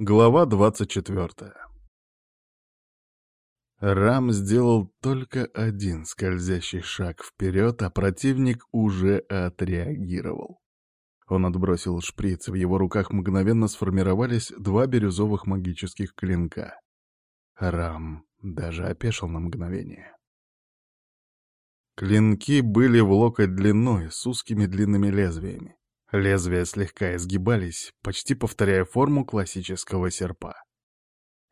Глава 24 Рам сделал только один скользящий шаг вперед, а противник уже отреагировал. Он отбросил шприц, в его руках мгновенно сформировались два бирюзовых магических клинка. Рам даже опешил на мгновение. Клинки были в локоть длиной, с узкими длинными лезвиями. Лезвия слегка изгибались, почти повторяя форму классического серпа.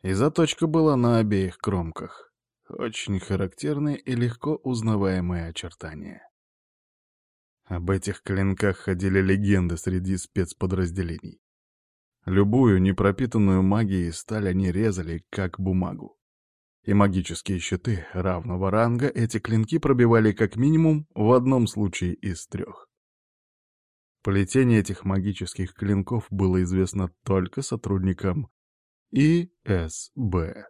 И заточка была на обеих кромках. Очень характерные и легко узнаваемые очертания. Об этих клинках ходили легенды среди спецподразделений. Любую непропитанную магией сталь они резали, как бумагу. И магические щиты равного ранга эти клинки пробивали как минимум в одном случае из трех. Плетение этих магических клинков было известно только сотрудникам ИСБ.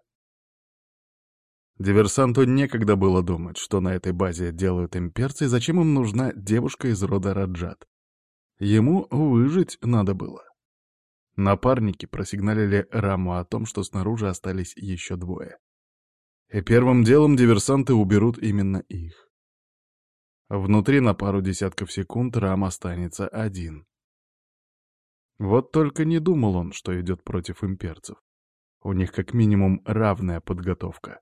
Диверсанту некогда было думать, что на этой базе делают имперцы и зачем им нужна девушка из рода Раджат. Ему выжить надо было. Напарники просигналили Раму о том, что снаружи остались еще двое. И первым делом диверсанты уберут именно их. Внутри на пару десятков секунд Рам останется один. Вот только не думал он, что идет против имперцев. У них как минимум равная подготовка.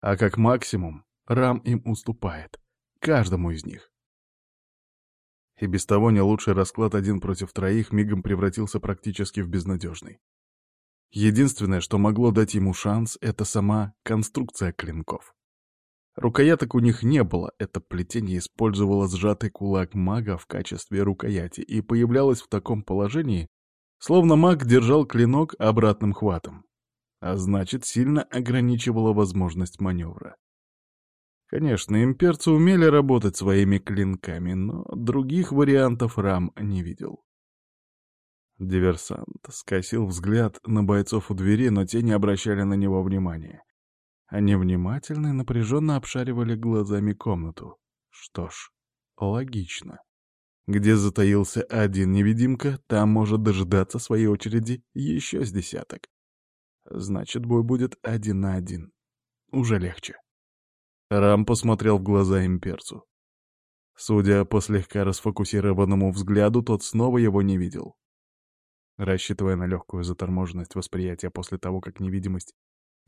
А как максимум Рам им уступает. Каждому из них. И без того не лучший расклад один против троих мигом превратился практически в безнадежный. Единственное, что могло дать ему шанс, это сама конструкция клинков. Рукояток у них не было, это плетение использовало сжатый кулак мага в качестве рукояти и появлялось в таком положении, словно маг держал клинок обратным хватом, а значит, сильно ограничивало возможность маневра. Конечно, имперцы умели работать своими клинками, но других вариантов Рам не видел. Диверсант скосил взгляд на бойцов у двери, но те не обращали на него внимания. Они внимательно и напряженно обшаривали глазами комнату. Что ж, логично. Где затаился один невидимка, там может дожидаться своей очереди еще с десяток. Значит, бой будет один на один. Уже легче. Рам посмотрел в глаза имперцу. Судя по слегка расфокусированному взгляду, тот снова его не видел. Рассчитывая на легкую заторможенность восприятия после того, как невидимость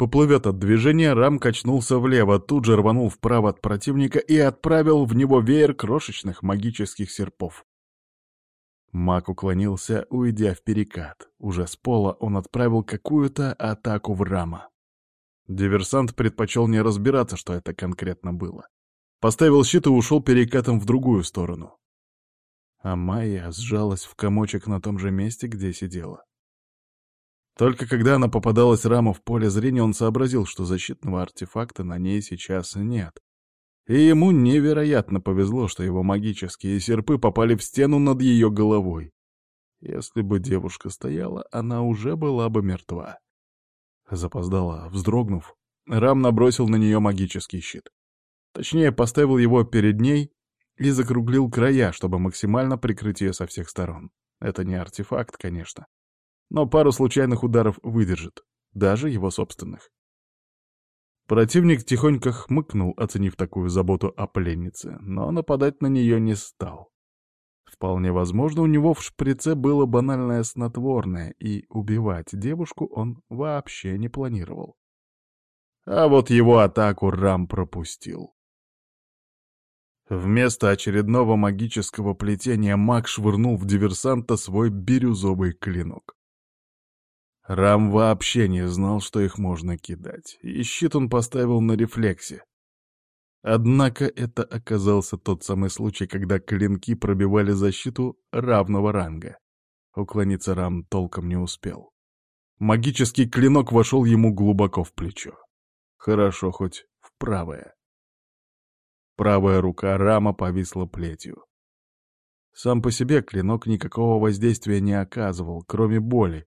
поплывет от движения, Рам качнулся влево, тут же рванул вправо от противника и отправил в него веер крошечных магических серпов. Маг уклонился, уйдя в перекат. Уже с пола он отправил какую-то атаку в Рама. Диверсант предпочел не разбираться, что это конкретно было. Поставил щит и ушел перекатом в другую сторону. А Майя сжалась в комочек на том же месте, где сидела. Только когда она попадалась раму в поле зрения, он сообразил, что защитного артефакта на ней сейчас нет. И ему невероятно повезло, что его магические серпы попали в стену над ее головой. Если бы девушка стояла, она уже была бы мертва. Запоздала, вздрогнув, Рам набросил на нее магический щит. Точнее, поставил его перед ней и закруглил края, чтобы максимально прикрыть ее со всех сторон. Это не артефакт, конечно но пару случайных ударов выдержит, даже его собственных. Противник тихонько хмыкнул, оценив такую заботу о пленнице, но нападать на нее не стал. Вполне возможно, у него в шприце было банальное снотворное, и убивать девушку он вообще не планировал. А вот его атаку Рам пропустил. Вместо очередного магического плетения маг швырнул в диверсанта свой бирюзовый клинок. Рам вообще не знал, что их можно кидать, и щит он поставил на рефлексе. Однако это оказался тот самый случай, когда клинки пробивали защиту равного ранга. Уклониться Рам толком не успел. Магический клинок вошел ему глубоко в плечо. Хорошо хоть в правое. Правая рука Рама повисла плетью. Сам по себе клинок никакого воздействия не оказывал, кроме боли,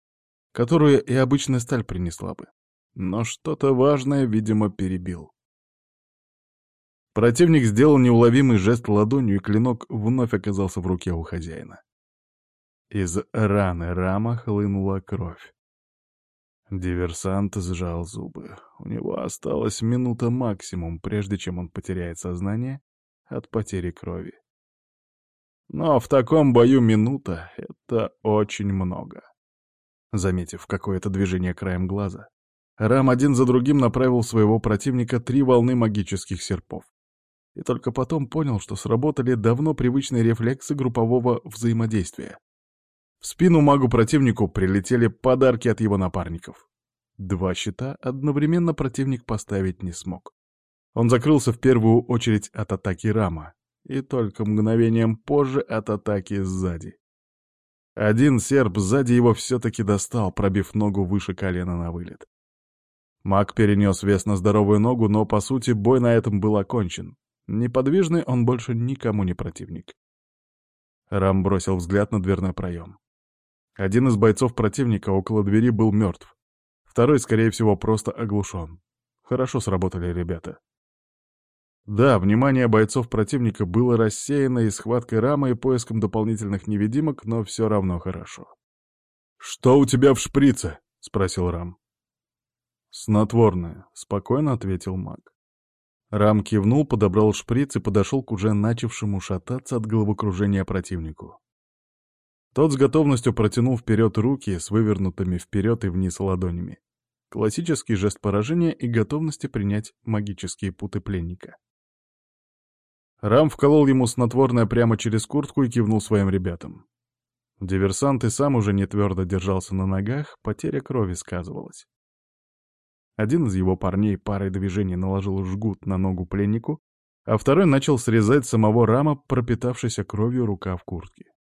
которую и обычная сталь принесла бы. Но что-то важное, видимо, перебил. Противник сделал неуловимый жест ладонью, и клинок вновь оказался в руке у хозяина. Из раны рама хлынула кровь. Диверсант сжал зубы. У него осталась минута максимум, прежде чем он потеряет сознание от потери крови. Но в таком бою минута — это очень много. Заметив какое-то движение краем глаза, Рам один за другим направил своего противника три волны магических серпов. И только потом понял, что сработали давно привычные рефлексы группового взаимодействия. В спину магу-противнику прилетели подарки от его напарников. Два щита одновременно противник поставить не смог. Он закрылся в первую очередь от атаки Рама, и только мгновением позже от атаки сзади. Один серп сзади его все-таки достал, пробив ногу выше колена на вылет. Маг перенес вес на здоровую ногу, но, по сути, бой на этом был окончен. Неподвижный он больше никому не противник. Рам бросил взгляд на дверной проем. Один из бойцов противника около двери был мертв. Второй, скорее всего, просто оглушен. Хорошо сработали ребята. Да, внимание бойцов противника было рассеяно и схваткой рамы и поиском дополнительных невидимок, но все равно хорошо. «Что у тебя в шприце?» — спросил Рам. «Снотворное», — спокойно ответил маг. Рам кивнул, подобрал шприц и подошел к уже начавшему шататься от головокружения противнику. Тот с готовностью протянул вперед руки с вывернутыми вперед и вниз ладонями. Классический жест поражения и готовности принять магические путы пленника. Рам вколол ему снотворное прямо через куртку и кивнул своим ребятам. Диверсант и сам уже не твердо держался на ногах, потеря крови сказывалась. Один из его парней парой движений наложил жгут на ногу пленнику, а второй начал срезать самого рама, пропитавшийся кровью рука в куртке.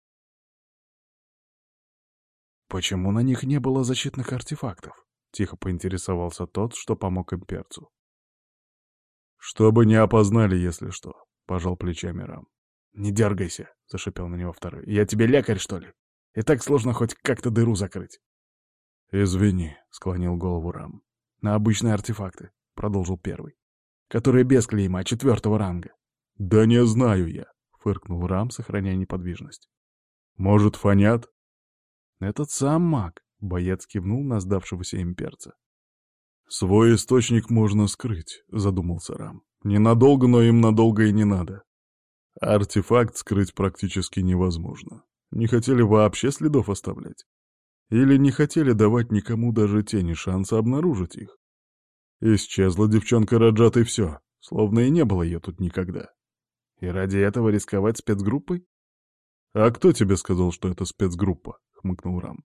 «Почему на них не было защитных артефактов?» — тихо поинтересовался тот, что помог имперцу. «Чтобы не опознали, если что», — пожал плечами Рам. «Не дергайся», — зашипел на него второй. «Я тебе лекарь, что ли? И так сложно хоть как-то дыру закрыть». «Извини», — склонил голову Рам на обычные артефакты», — продолжил первый, «которые без клейма четвертого ранга». «Да не знаю я», — фыркнул Рам, сохраняя неподвижность. «Может, фонят?» «Этот сам маг», — боец кивнул на сдавшегося имперца. «Свой источник можно скрыть», — задумался Рам. «Ненадолго, но им надолго и не надо. Артефакт скрыть практически невозможно. Не хотели вообще следов оставлять. Или не хотели давать никому даже тени шанса обнаружить их. Исчезла девчонка Раджат и все, словно и не было ее тут никогда. И ради этого рисковать спецгруппой? «А кто тебе сказал, что это спецгруппа?» — хмыкнул Рам.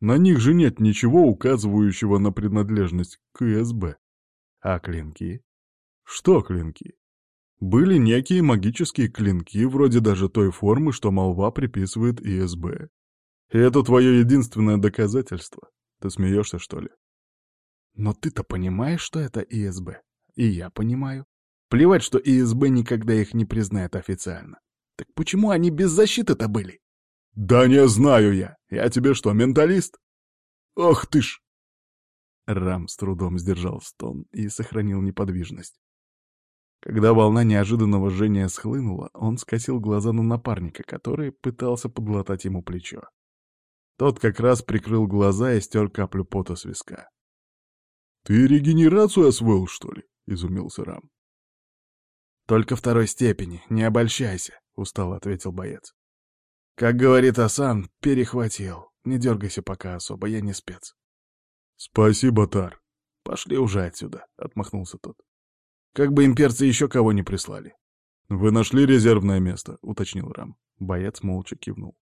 «На них же нет ничего, указывающего на принадлежность к ИСБ. А клинки? Что клинки? Были некие магические клинки, вроде даже той формы, что молва приписывает ИСБ. И это твое единственное доказательство. Ты смеешься, что ли? Но ты-то понимаешь, что это ИСБ. И я понимаю. Плевать, что ИСБ никогда их не признает официально. Так почему они без защиты-то были? Да не знаю я. Я тебе что, менталист? Ох ты ж! Рам с трудом сдержал стон и сохранил неподвижность. Когда волна неожиданного жжения схлынула, он скосил глаза на напарника, который пытался подлатать ему плечо. Тот как раз прикрыл глаза и стер каплю пота с виска. «Ты регенерацию освоил, что ли?» — изумился Рам. «Только второй степени, не обольщайся», — устало ответил боец. «Как говорит Асан, перехватил. Не дергайся пока особо, я не спец». «Спасибо, Тар». «Пошли уже отсюда», — отмахнулся тот. «Как бы имперцы еще кого не прислали». «Вы нашли резервное место», — уточнил Рам. Боец молча кивнул.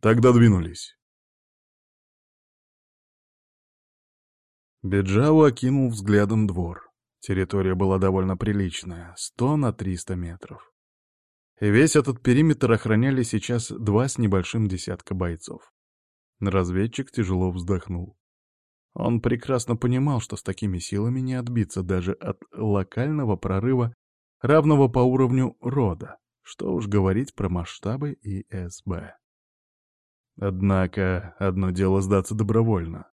«Тогда двинулись». Беджау окинул взглядом двор. Территория была довольно приличная, сто на триста метров. И весь этот периметр охраняли сейчас два с небольшим десятка бойцов. Разведчик тяжело вздохнул. Он прекрасно понимал, что с такими силами не отбиться даже от локального прорыва, равного по уровню рода, что уж говорить про масштабы ИСБ. Однако одно дело сдаться добровольно,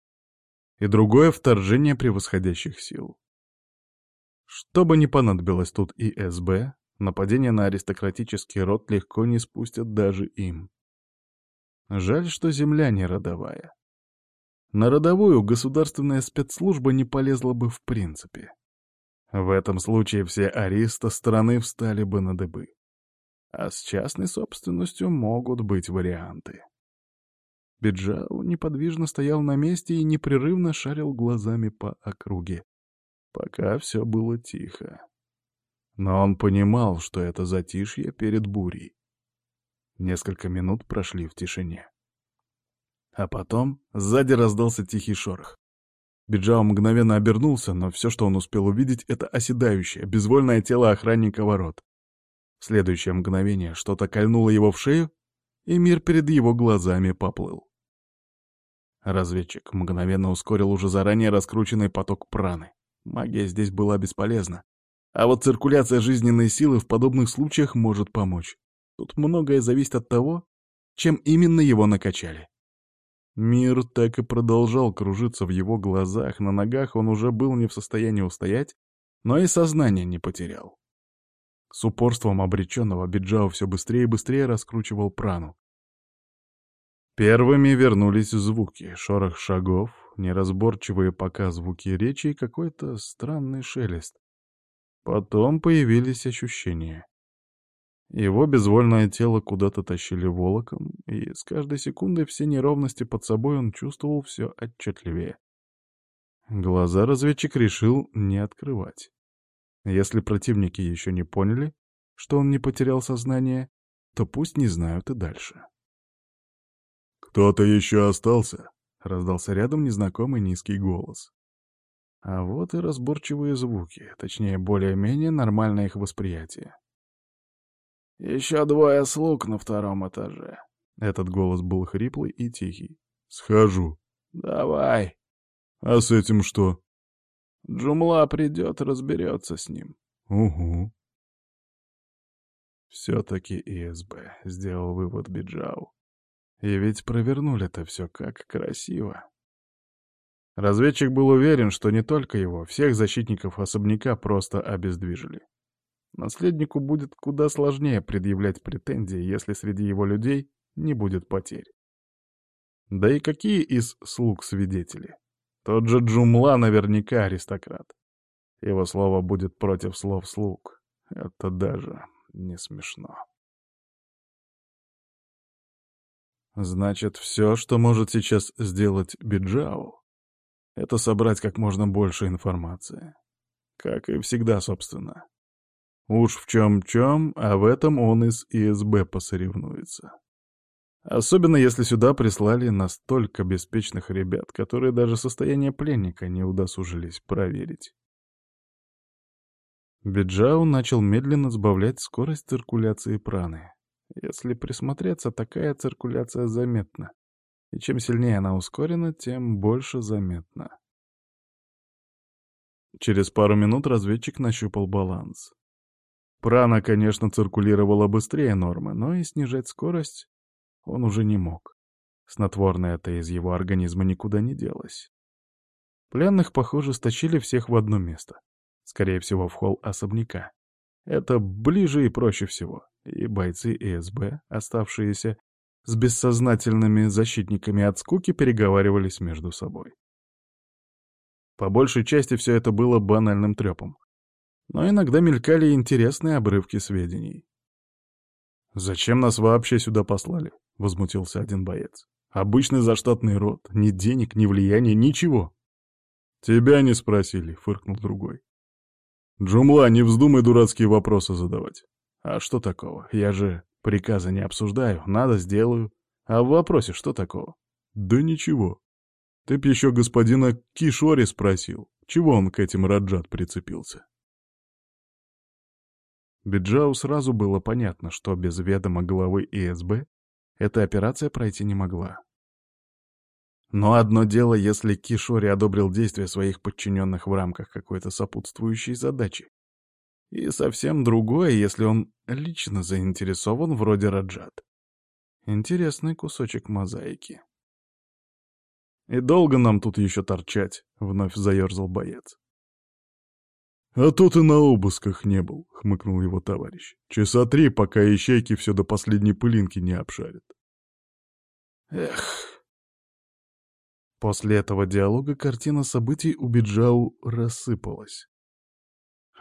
и другое — вторжение превосходящих сил. Что бы ни понадобилось тут и СБ, нападение на аристократический род легко не спустят даже им. Жаль, что земля не родовая. На родовую государственная спецслужба не полезла бы в принципе. В этом случае все ариста страны встали бы на дыбы. А с частной собственностью могут быть варианты. Биджау неподвижно стоял на месте и непрерывно шарил глазами по округе. Пока все было тихо. Но он понимал, что это затишье перед бурей. Несколько минут прошли в тишине. А потом сзади раздался тихий шорох. Биджао мгновенно обернулся, но все, что он успел увидеть, это оседающее, безвольное тело охранника ворот. В следующее мгновение что-то кольнуло его в шею, и мир перед его глазами поплыл. Разведчик мгновенно ускорил уже заранее раскрученный поток праны. Магия здесь была бесполезна. А вот циркуляция жизненной силы в подобных случаях может помочь. Тут многое зависит от того, чем именно его накачали. Мир так и продолжал кружиться в его глазах, на ногах он уже был не в состоянии устоять, но и сознание не потерял. С упорством обреченного Биджао все быстрее и быстрее раскручивал прану. Первыми вернулись звуки, шорох шагов, неразборчивые пока звуки речи и какой-то странный шелест. Потом появились ощущения. Его безвольное тело куда-то тащили волоком, и с каждой секундой все неровности под собой он чувствовал все отчетливее. Глаза разведчик решил не открывать. Если противники еще не поняли, что он не потерял сознание, то пусть не знают и дальше. «Кто-то еще остался?» — раздался рядом незнакомый низкий голос. А вот и разборчивые звуки, точнее, более-менее нормальное их восприятие. «Еще двое слуг на втором этаже». Этот голос был хриплый и тихий. «Схожу». «Давай». «А с этим что?» «Джумла придет, разберется с ним». «Угу». Все-таки ИСБ, сделал вывод Биджау. И ведь провернули-то все как красиво. Разведчик был уверен, что не только его, всех защитников особняка просто обездвижили. Наследнику будет куда сложнее предъявлять претензии, если среди его людей не будет потерь. Да и какие из слуг свидетели? Тот же Джумла наверняка аристократ. Его слово будет против слов слуг. Это даже не смешно. Значит, все, что может сейчас сделать Биджау, это собрать как можно больше информации. Как и всегда, собственно. Уж в чем-чем, а в этом он из ИСБ посоревнуется. Особенно если сюда прислали настолько беспечных ребят, которые даже состояние пленника не удосужились проверить. Биджау начал медленно сбавлять скорость циркуляции праны. Если присмотреться, такая циркуляция заметна. И чем сильнее она ускорена, тем больше заметна. Через пару минут разведчик нащупал баланс. Прана, конечно, циркулировала быстрее нормы, но и снижать скорость он уже не мог. Снотворное это из его организма никуда не делось. Пленных, похоже, сточили всех в одно место. Скорее всего, в холл особняка. Это ближе и проще всего. И бойцы ИСБ, оставшиеся с бессознательными защитниками от скуки, переговаривались между собой. По большей части все это было банальным трепом но иногда мелькали интересные обрывки сведений. «Зачем нас вообще сюда послали?» — возмутился один боец. «Обычный заштатный род. Ни денег, ни влияния, ничего». «Тебя не спросили», — фыркнул другой. «Джумла, не вздумай дурацкие вопросы задавать». «А что такого? Я же приказы не обсуждаю. Надо — сделаю. А в вопросе что такого?» «Да ничего. Ты б еще господина Кишори спросил, чего он к этим Раджат прицепился». Биджау сразу было понятно, что без ведома главы ИСБ эта операция пройти не могла. Но одно дело, если Кишори одобрил действия своих подчиненных в рамках какой-то сопутствующей задачи. И совсем другое, если он лично заинтересован вроде Раджат. Интересный кусочек мозаики. «И долго нам тут еще торчать?» — вновь заерзал боец. «А то ты на обысках не был», — хмыкнул его товарищ. «Часа три, пока ищейки все до последней пылинки не обшарят». «Эх...» После этого диалога картина событий у Биджау рассыпалась.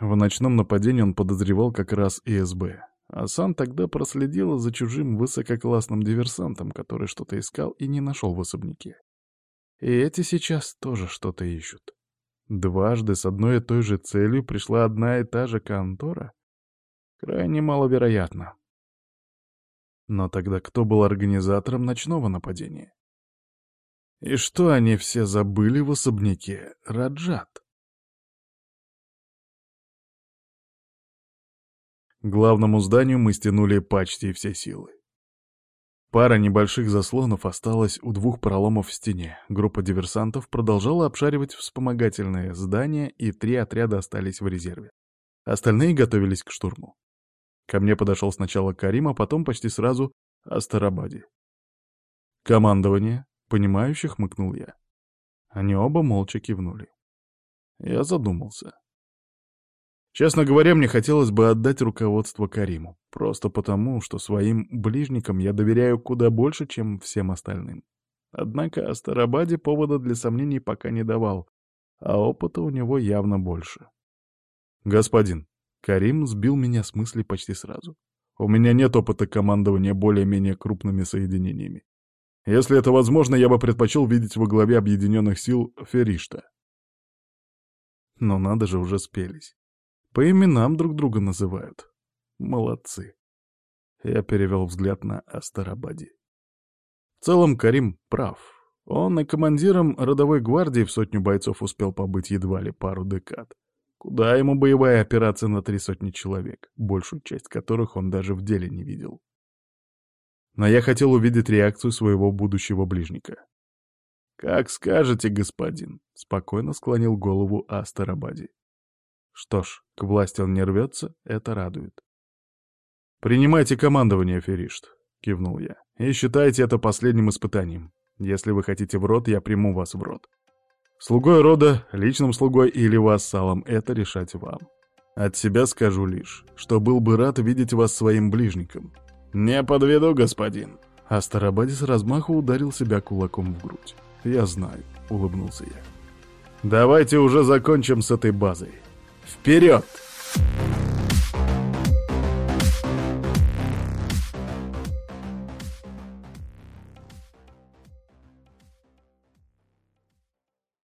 В ночном нападении он подозревал как раз ИСБ, а сам тогда проследил за чужим высококлассным диверсантом, который что-то искал и не нашел в особняке. И эти сейчас тоже что-то ищут. Дважды с одной и той же целью пришла одна и та же контора? Крайне маловероятно. Но тогда кто был организатором ночного нападения? И что они все забыли в особняке Раджат? Главному зданию мы стянули почти все силы. Пара небольших заслонов осталась у двух проломов в стене. Группа диверсантов продолжала обшаривать вспомогательные здания, и три отряда остались в резерве. Остальные готовились к штурму. Ко мне подошел сначала Карим, а потом почти сразу Астарабади. «Командование», — понимающе хмыкнул я. Они оба молча кивнули. Я задумался. Честно говоря, мне хотелось бы отдать руководство Кариму, просто потому, что своим ближникам я доверяю куда больше, чем всем остальным. Однако Астарабаде повода для сомнений пока не давал, а опыта у него явно больше. «Господин», — Карим сбил меня с мысли почти сразу. «У меня нет опыта командования более-менее крупными соединениями. Если это возможно, я бы предпочел видеть во главе объединенных сил Феришта». Но надо же, уже спелись. По именам друг друга называют. Молодцы. Я перевел взгляд на Астарабади. В целом Карим прав. Он и командиром родовой гвардии в сотню бойцов успел побыть едва ли пару декад. Куда ему боевая операция на три сотни человек, большую часть которых он даже в деле не видел. Но я хотел увидеть реакцию своего будущего ближника. «Как скажете, господин», — спокойно склонил голову Астарабади. Что ж, к власти он не рвется, это радует. «Принимайте командование, Феришт», — кивнул я, — «и считайте это последним испытанием. Если вы хотите в рот, я приму вас в рот. Слугой рода, личным слугой или вассалом — это решать вам. От себя скажу лишь, что был бы рад видеть вас своим ближником». «Не подведу, господин». Астарабаде размаху ударил себя кулаком в грудь. «Я знаю», — улыбнулся я. «Давайте уже закончим с этой базой. Вперед! Вперед!